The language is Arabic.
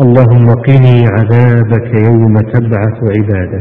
اللهم قني عذابك يوم تبعث عبادك.